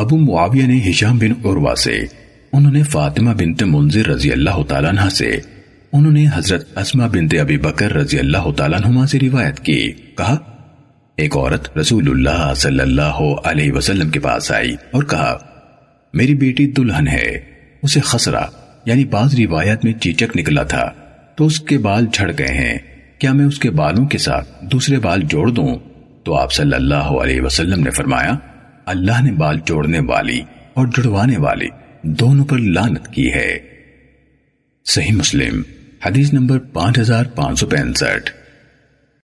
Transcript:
ابو معاویہ نے ہشام بن عروہ سے، انہوں نے فاطمہ بنت منذر رضی اللہ تعالیٰ عنہ سے، انہوں نے حضرت اسما بنت ابی بکر رضی اللہ تعالیٰ عنہ سے روایت کی۔ کہا، ایک عورت رسول اللہ صلی اللہ علیہ وسلم کے پاس آئی اور کہا، میری بیٹی دلہن ہے، اسے خسرہ یعنی بعض روایت میں چیچک نکلا تھا، تو اس کے بال جھڑ گئے ہیں، کیا میں اس کے بالوں کے ساتھ دوسرے بال جوڑ دوں؟ تو آپ صلی اللہ علیہ وسلم نے فرمایا اللہ نے بال جوڑنے والی اور جڑوانے والی دونوں پر لانت کی ہے۔ صحیح مسلم، حدیث نمبر پانچ ہزار پانچ سو پینسٹھ۔